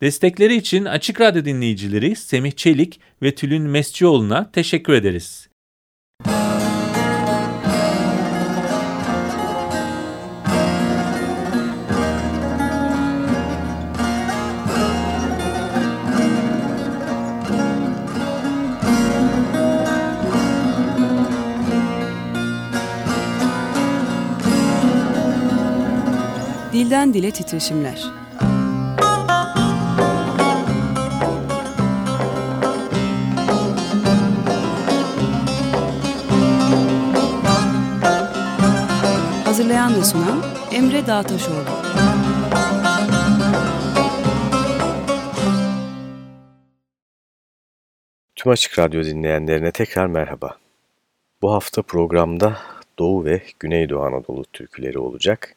Destekleri için Açık Radyo dinleyicileri Semih Çelik ve Tülin Mescioğlu'na teşekkür ederiz. Dilden Dile Titreşimler Hazırlayan ve sunan Emre Dağtaşoğlu. Tüm Açık Radyo dinleyenlerine tekrar merhaba. Bu hafta programda Doğu ve Güneydoğu Anadolu türküleri olacak.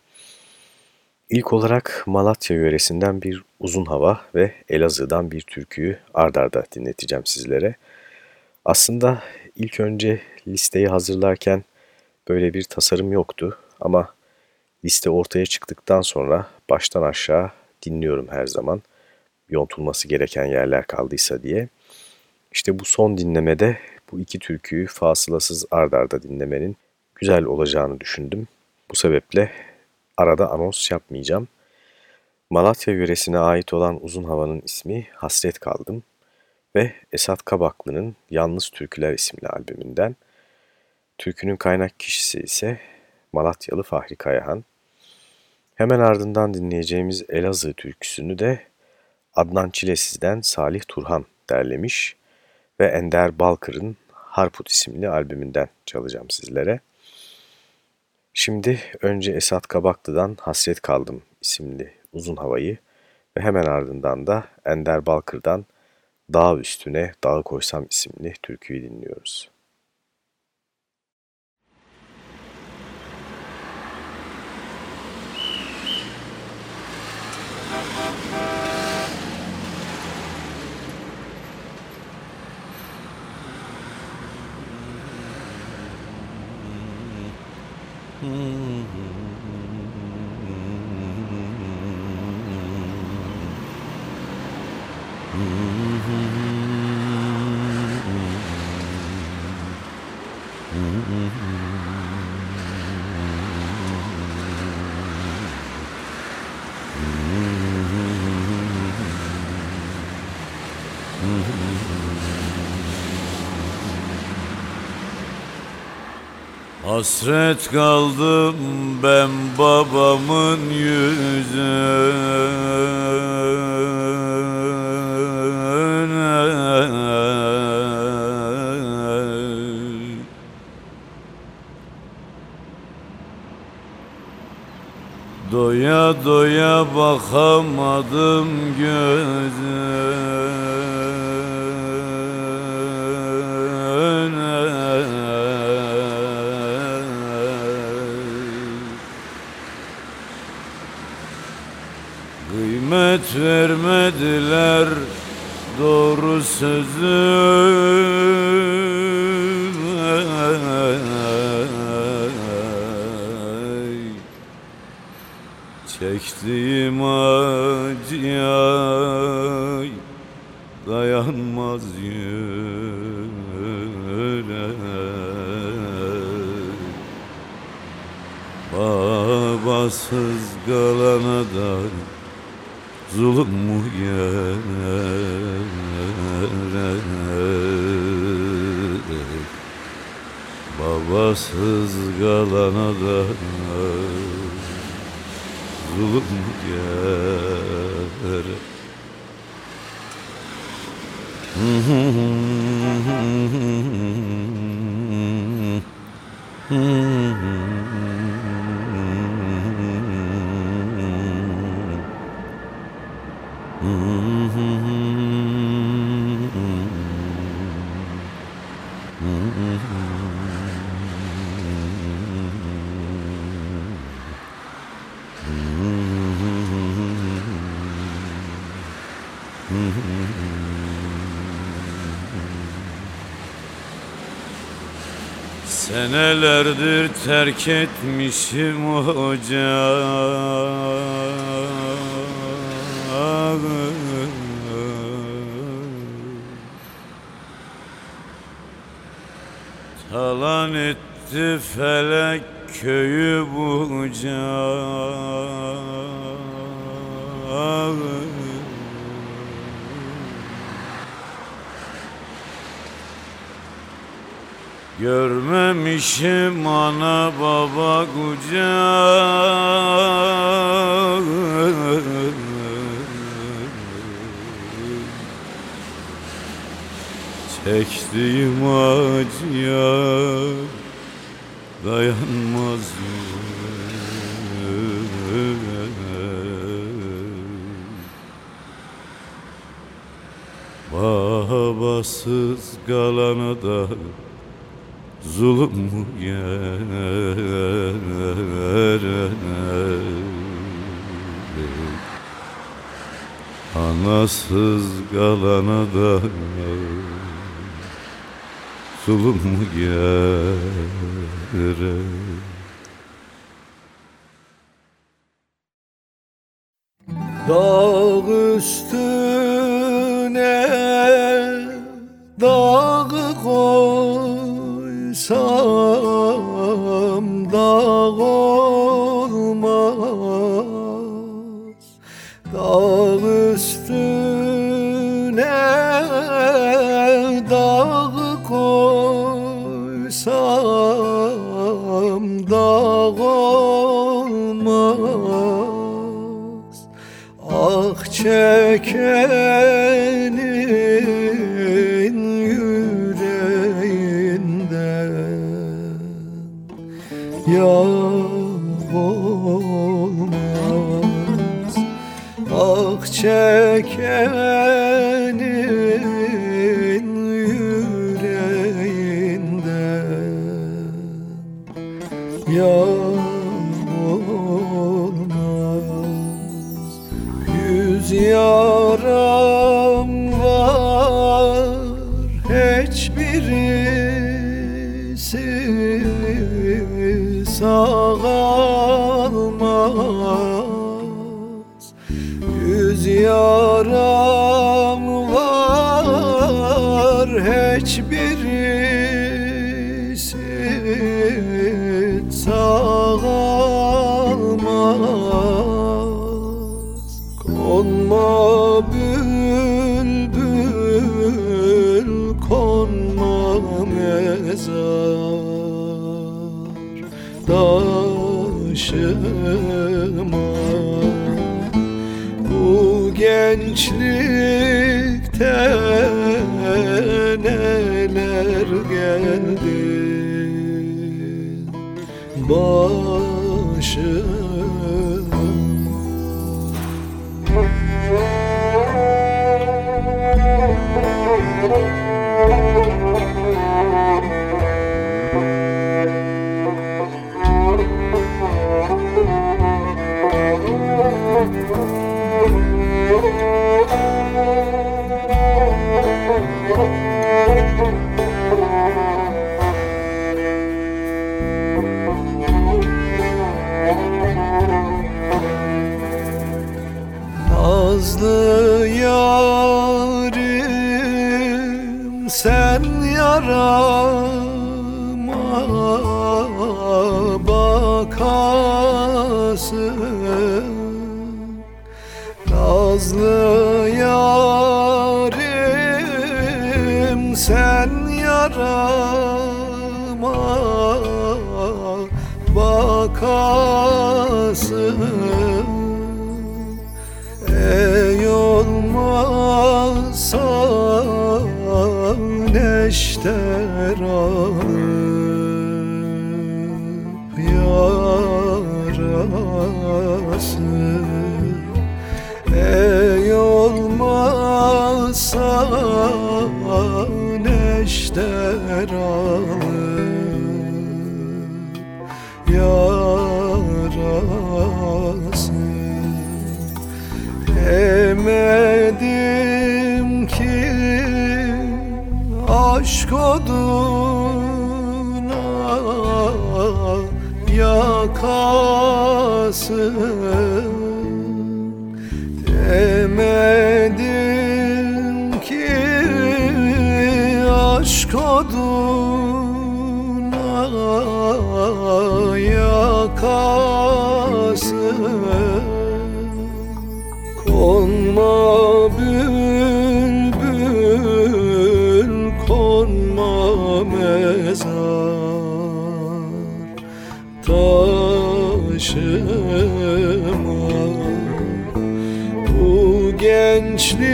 İlk olarak Malatya yöresinden bir uzun hava ve Elazığ'dan bir türküyü ardarda dinleteceğim sizlere. Aslında ilk önce listeyi hazırlarken böyle bir tasarım yoktu ama liste ortaya çıktıktan sonra baştan aşağı dinliyorum her zaman. Yontulması gereken yerler kaldıysa diye. İşte bu son dinlemede bu iki türküyü fasılasız ardarda dinlemenin güzel olacağını düşündüm. Bu sebeple arada anons yapmayacağım. Malatya yöresine ait olan uzun havanın ismi Hasret Kaldım ve Esat Kabaklı'nın Yalnız Türküler isimli albümünden. Türkünün kaynak kişisi ise Malatyalı Fahri Kayahan. Hemen ardından dinleyeceğimiz Elazığ türküsünü de Adnan Çilesiz'den Salih Turhan derlemiş ve Ender Balkır'ın Harput isimli albümünden çalacağım sizlere. Şimdi önce Esat Kabaklı'dan Hasret Kaldım isimli uzun havayı ve hemen ardından da Ender Balkır'dan Dağ Üstüne Dağı Koysam isimli türküyü dinliyoruz. 嗯嗯嗯 Hasret kaldım ben babamın yüzüne. Doya doya bakamadım gözüne Kıymet vermediler doğru sözü Çektiğim acıya dayanmaz yüre Babasız kalana da zulüm mu Babasız kalana da zulüm gerek Senelerdir terk etmişim ocağı Talan etti felek köyü bucağı Görmemişim ana baba kucağı Çektiğim acıya dayanmaz. Babasız kalana da zulüm mu Anasız kalana da zulüm mu Dağ üstüne koysam Ah çekenin gençlikte neler geldi? Başıma Nazlı yarim sen yarama bakasın. Nazlı yarim sen yarama bakasın neşter alıp yarası Ey olmazsa neşter alıp yarası Emedim aşk oduna yakası Demedim ki aşk oduna yakası Konmaz. Gençlikte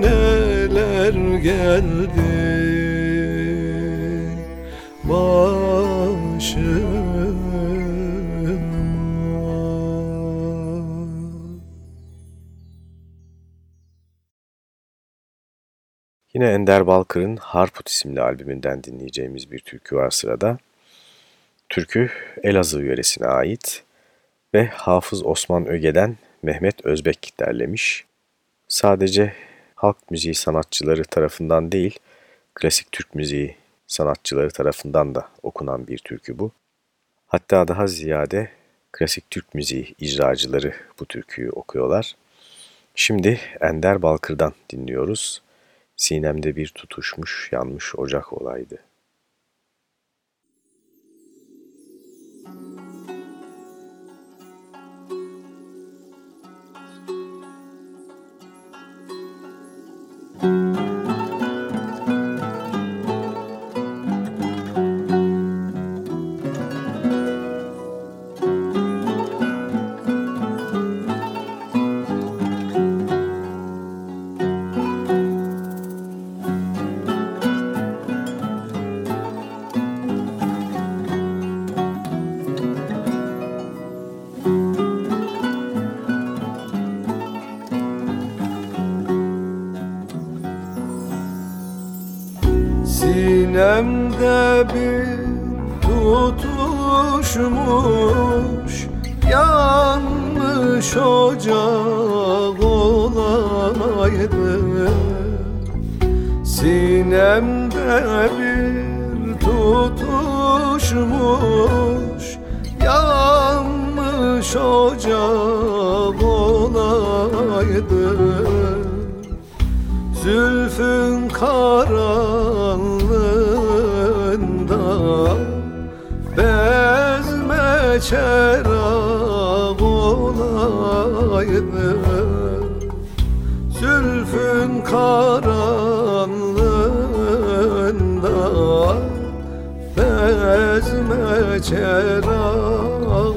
neler geldi Yine Ender Balkır'ın Harput isimli albümünden dinleyeceğimiz bir türkü var sırada. Türkü Elazığ yöresine ait ve Hafız Osman Öge'den Mehmet Özbek derlemiş. Sadece halk müziği sanatçıları tarafından değil, klasik Türk müziği sanatçıları tarafından da okunan bir türkü bu. Hatta daha ziyade klasik Türk müziği icracıları bu türküyü okuyorlar. Şimdi Ender Balkır'dan dinliyoruz. Sinemde bir tutuşmuş yanmış ocak olaydı. Yanmış ocak olaydı. Sinemde bir tutuşmuş Yanmış ocak olaydı. Zülfün karanlığında Bezme çerag olaydı Zülfün karanlığında Bezme çerag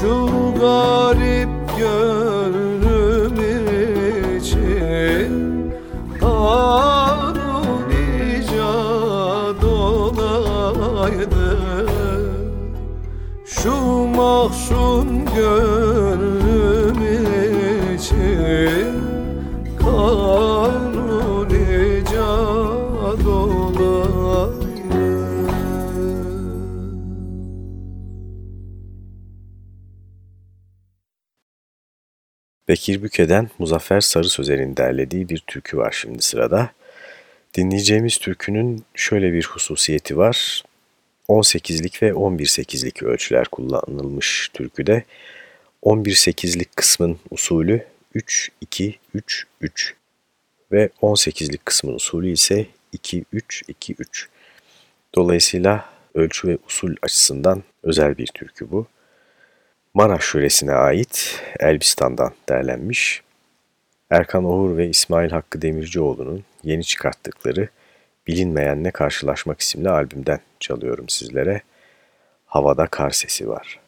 Şu garip gönlüm için Kanun icat olaydı. Şu mahzun gönlüm Bekir Büke'den Muzaffer Sarı Sözer'in derlediği bir türkü var şimdi sırada. Dinleyeceğimiz türkünün şöyle bir hususiyeti var. 18'lik ve 11-8'lik ölçüler kullanılmış türküde. 11-8'lik kısmın usulü 3-2-3-3 ve 18'lik kısmın usulü ise 2-3-2-3. Dolayısıyla ölçü ve usul açısından özel bir türkü bu. Maraş yöresine ait Elbistan'dan derlenmiş. Erkan Oğur ve İsmail Hakkı Demircioğlu'nun yeni çıkarttıkları Bilinmeyenle Karşılaşmak isimli albümden çalıyorum sizlere. Havada kar sesi var.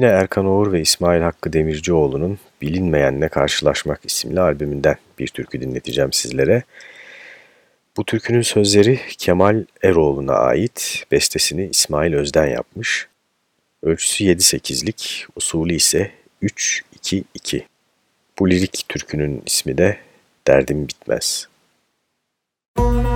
Yine Erkan Oğur ve İsmail Hakkı Demircioğlu'nun Bilinmeyenle Karşılaşmak isimli albümünden bir türkü dinleteceğim sizlere. Bu türkünün sözleri Kemal Eroğlu'na ait, bestesini İsmail Özden yapmış. Ölçüsü 7-8'lik, usulü ise 3-2-2. Bu lirik türkünün ismi de Derdim Bitmez. Müzik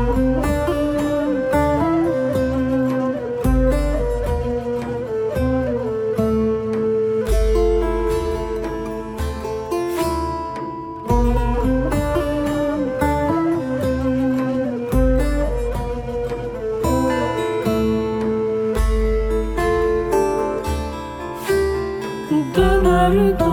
Salut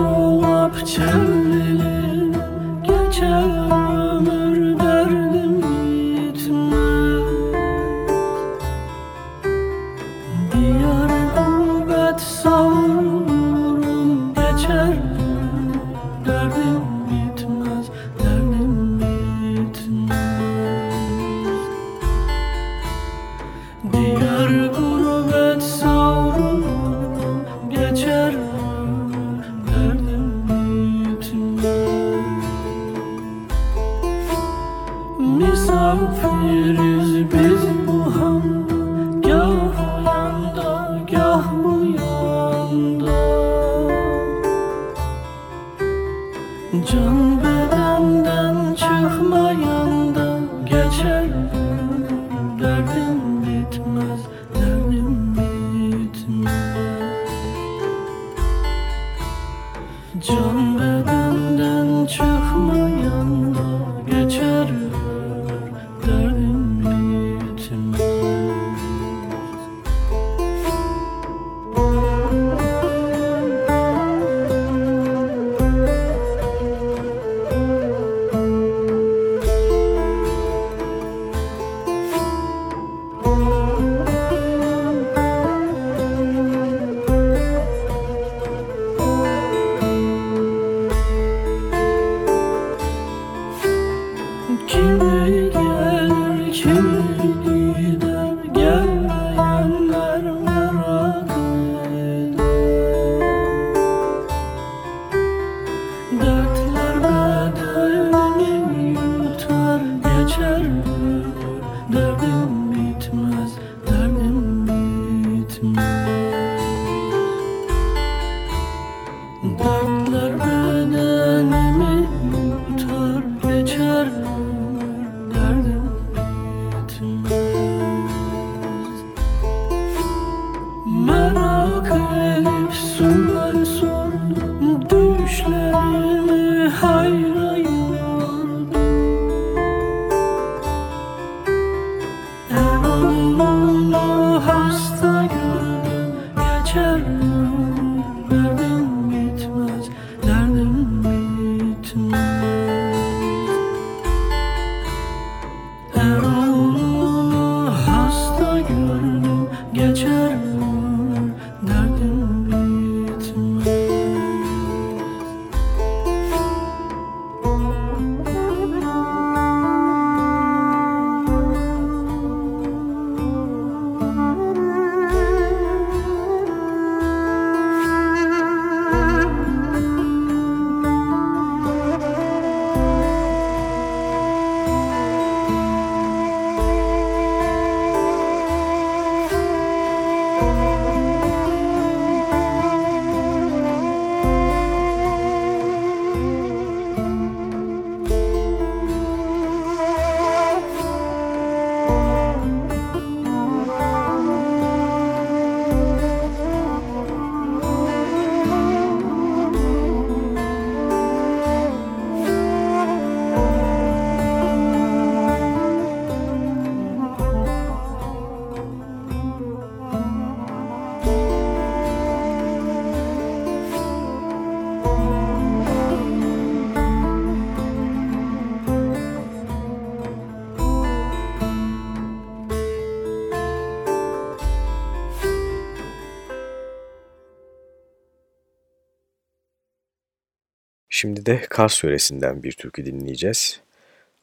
Şimdi de Kars yöresinden bir türkü dinleyeceğiz.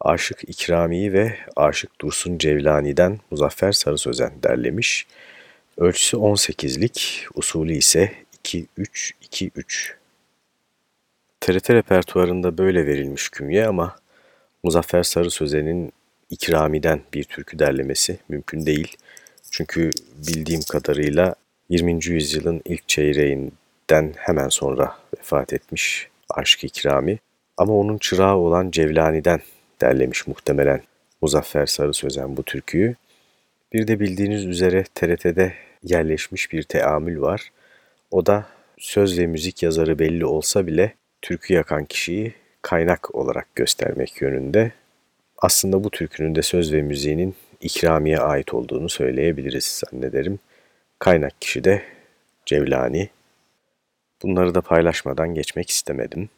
Aşık İkrami ve Aşık Dursun Cevlani'den Muzaffer Sarı Sözen derlemiş. Ölçüsü 18'lik, usulü ise 2-3-2-3. TRT repertuarında böyle verilmiş kümye ama Muzaffer Sarı Sözen'in İkrami'den bir türkü derlemesi mümkün değil. Çünkü bildiğim kadarıyla 20. yüzyılın ilk çeyreğinden hemen sonra vefat etmiş Aşk İkrami. Ama onun çırağı olan Cevlani'den derlemiş muhtemelen Muzaffer Sarı Sözen bu türküyü. Bir de bildiğiniz üzere TRT'de yerleşmiş bir teamül var. O da söz ve müzik yazarı belli olsa bile türkü yakan kişiyi kaynak olarak göstermek yönünde. Aslında bu türkünün de söz ve müziğinin ikramiye ait olduğunu söyleyebiliriz zannederim. Kaynak kişi de Cevlani. Bunları da paylaşmadan geçmek istemedim.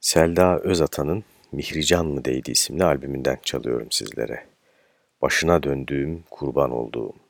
Selda Özatan'ın Mihrican mı değdi isimli albümünden çalıyorum sizlere. Başına döndüğüm, kurban olduğum.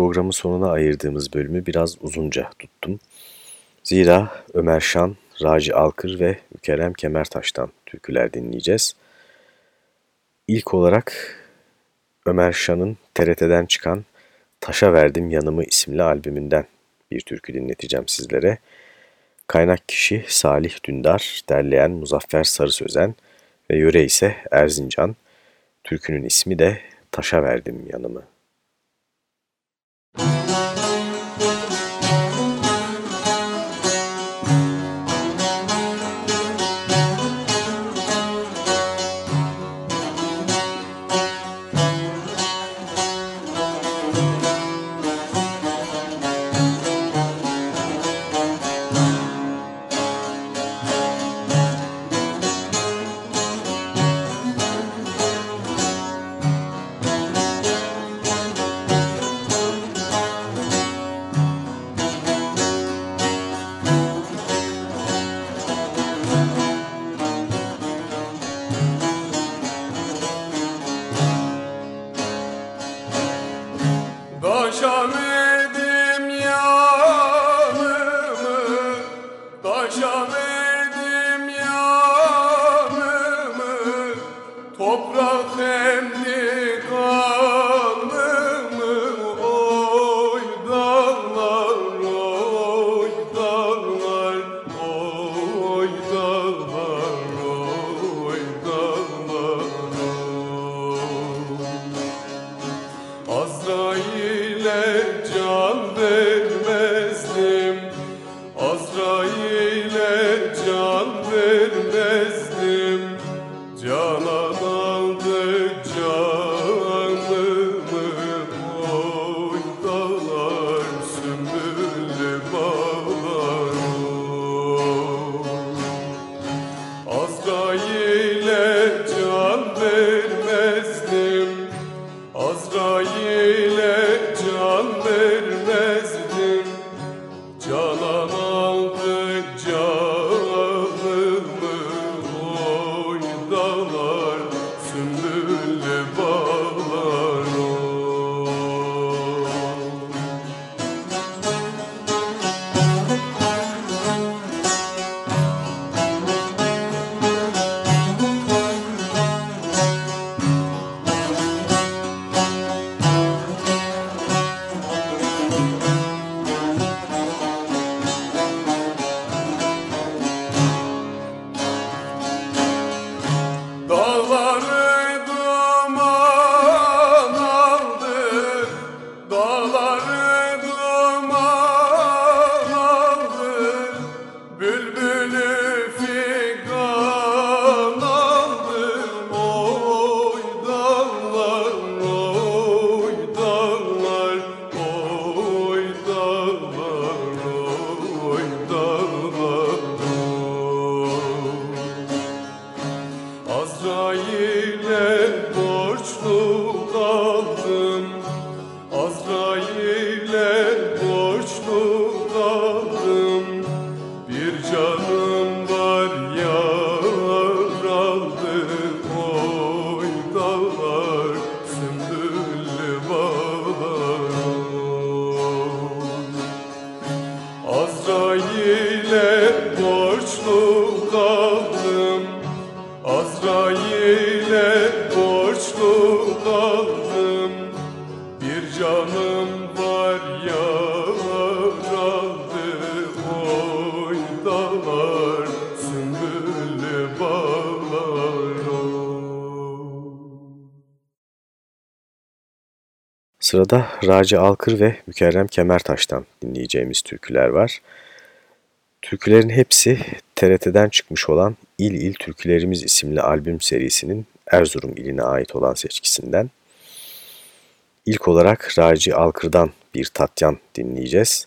Programın sonuna ayırdığımız bölümü biraz uzunca tuttum. Zira Ömer Şan, Raci Alkır ve Mükerrem Kemertaş'tan türküler dinleyeceğiz. İlk olarak Ömer Şan'ın TRT'den çıkan Taşa Verdim Yanımı isimli albümünden bir türkü dinleteceğim sizlere. Kaynak kişi Salih Dündar, derleyen Muzaffer Sarı Sözen ve yöre ise Erzincan. Türkünün ismi de Taşa Verdim Yanımı. can. Sırada Raci Alkır ve Mükerrem Kemertaş'tan dinleyeceğimiz türküler var. Türkülerin hepsi TRT'den çıkmış olan İl İl Türkülerimiz isimli albüm serisinin Erzurum iline ait olan seçkisinden. İlk olarak Raci Alkır'dan bir Tatyan dinleyeceğiz.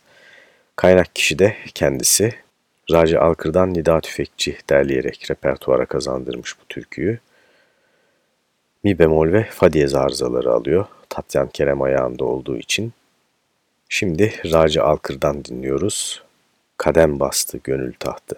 Kaynak kişi de kendisi. Raci Alkır'dan Nida Tüfekçi derleyerek repertuara kazandırmış bu türküyü. Mi bemol ve fa diyez arızaları alıyor. Tatyan Kerem ayağında olduğu için. Şimdi Raci Alkır'dan dinliyoruz. Kadem bastı gönül tahtı.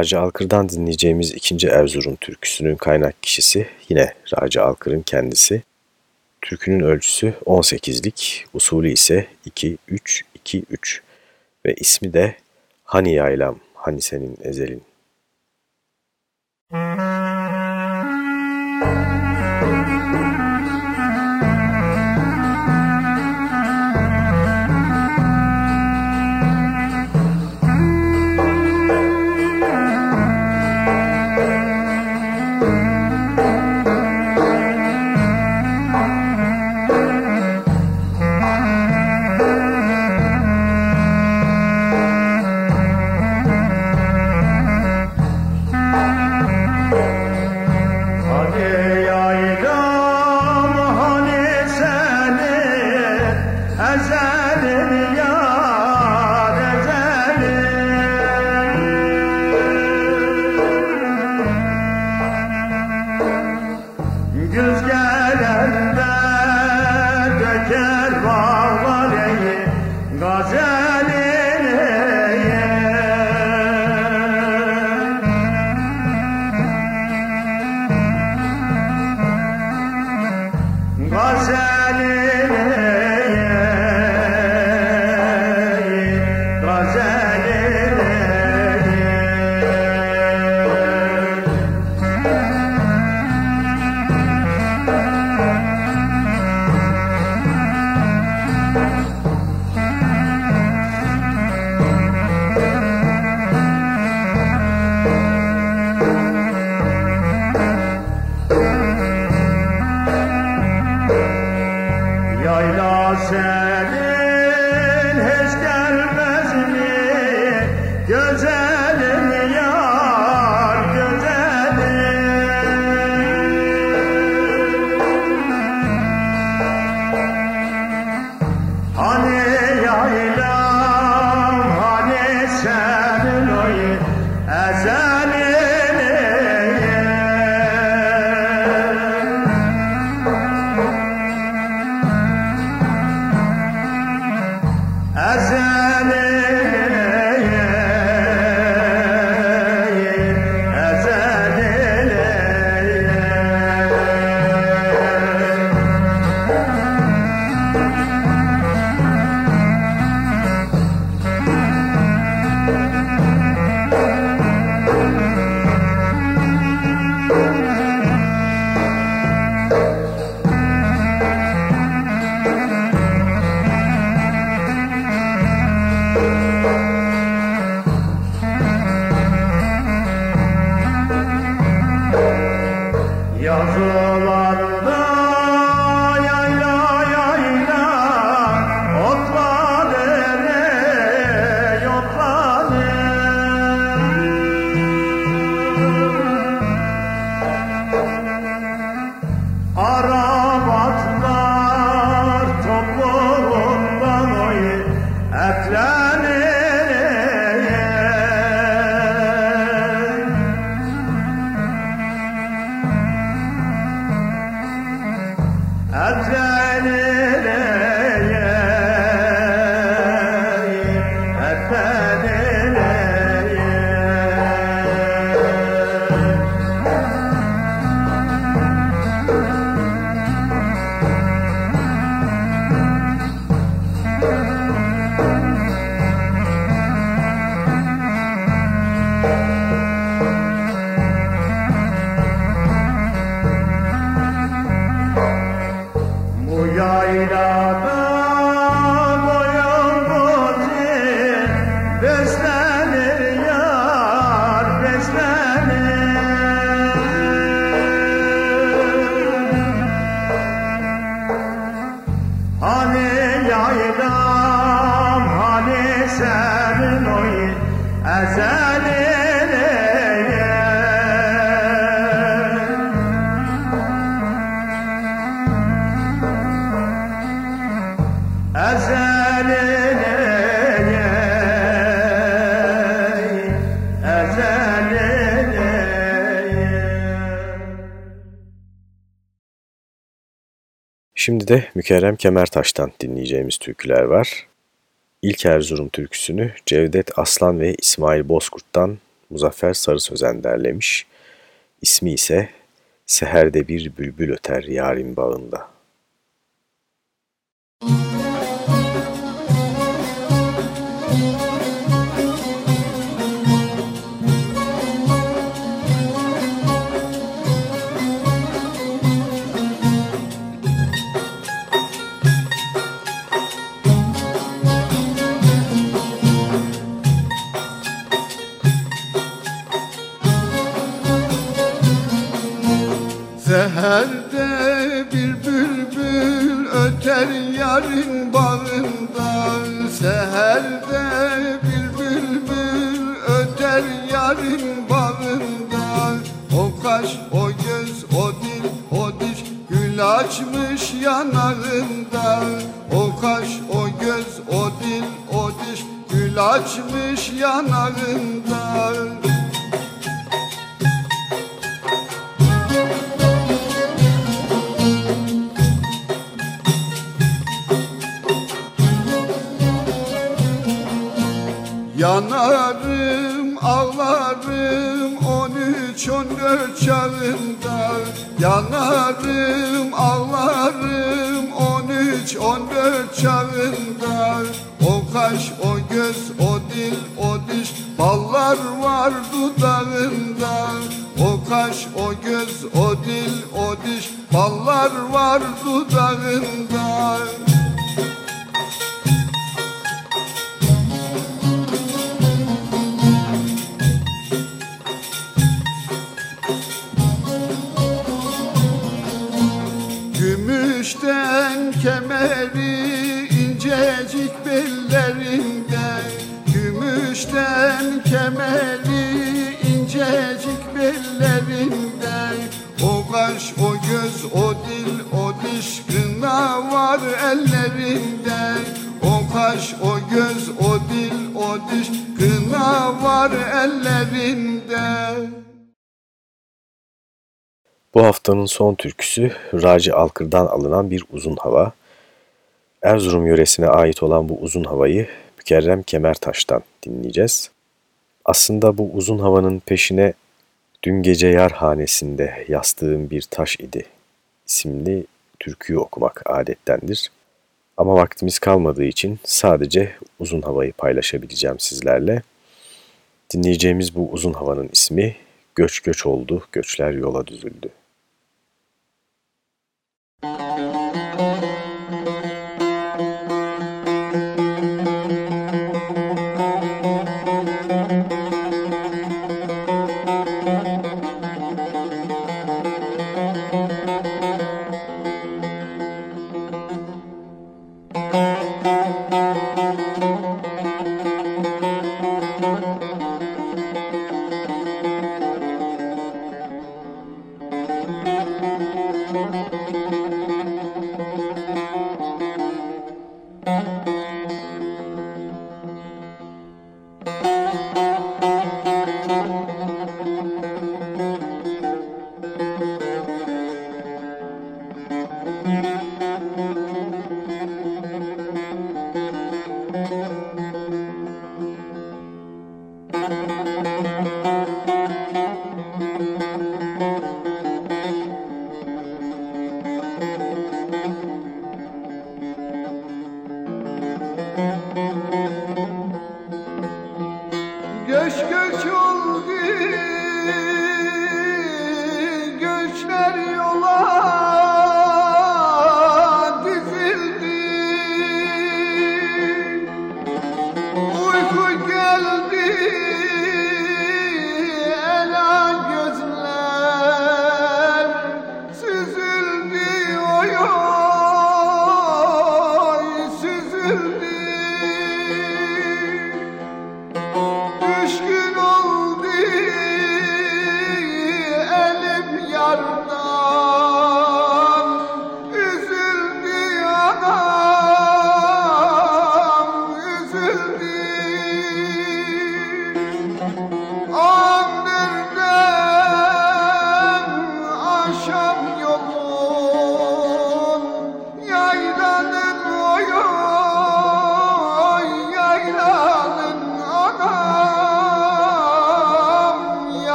Raci Alkır'dan dinleyeceğimiz ikinci Erzurum türküsünün kaynak kişisi yine Raci Alkır'ın kendisi. Türkünün ölçüsü 18'lik, usulü ise 2-3-2-3 ve ismi de Hani Yaylam, Hani Senin Ezelin. Şimdi de Mükerrem Kemertaş'tan dinleyeceğimiz türküler var. İlk Erzurum türküsünü Cevdet Aslan ve İsmail Bozkurt'tan Muzaffer Sarı Sözen derlemiş. İsmi ise Seherde bir bülbül öter yarim bağında. Seherde bir bülbül öter yarın bağında. Seherde bir bülbül öter yarın bağında. O kaş, o göz, o dil, o diş Gül açmış yanağında. O kaş, o göz, o dil, o diş Gül açmış yanağında Yanarım, ağlarım on üç on dört çağında. Yanarım, ağlarım on üç on dört çağında. O kaş, o göz, o dil, o diş Ballar var dudağında. O kaş, o göz, o dil, o diş Ballar var dudağında Kemeri incecik bellerinde O kaş, o göz, o dil, o diş Kına var ellerinde O kaş, o göz, o dil, o diş Kına var ellerinde Bu haftanın son türküsü Raci Alkır'dan alınan bir uzun hava. Erzurum yöresine ait olan bu uzun havayı Mükerrem Kemertaş'tan dinleyeceğiz. Aslında bu uzun havanın peşine Dün Gece Yar Hanesi'nde yastığım bir taş idi isimli türküyü okumak adettendir. Ama vaktimiz kalmadığı için sadece uzun havayı paylaşabileceğim sizlerle. Dinleyeceğimiz bu uzun havanın ismi Göç Göç oldu, göçler yola düzüldü.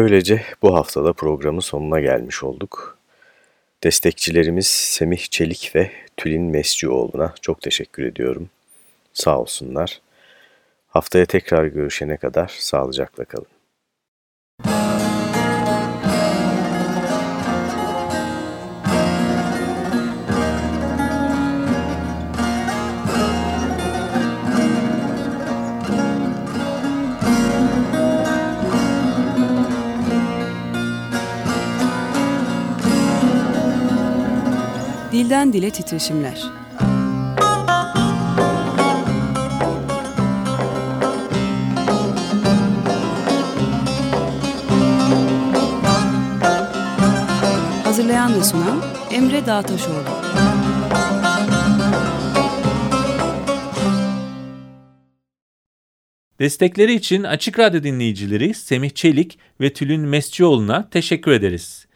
Böylece bu haftada programın sonuna gelmiş olduk. Destekçilerimiz Semih Çelik ve Tülin Mescioğlu'na çok teşekkür ediyorum. Sağ olsunlar. Haftaya tekrar görüşene kadar sağlıcakla kalın. Dilden dile titreşimler. Hazırlayan ve sunan Emre Dağtaşoğlu. Destekleri için Açık Radyo dinleyicileri Semih Çelik ve Tülin Mescioğlu'na teşekkür ederiz.